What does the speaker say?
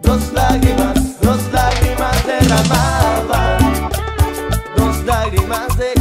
dos lágrimas, dos lágrimas derramaban, dos lágrimas de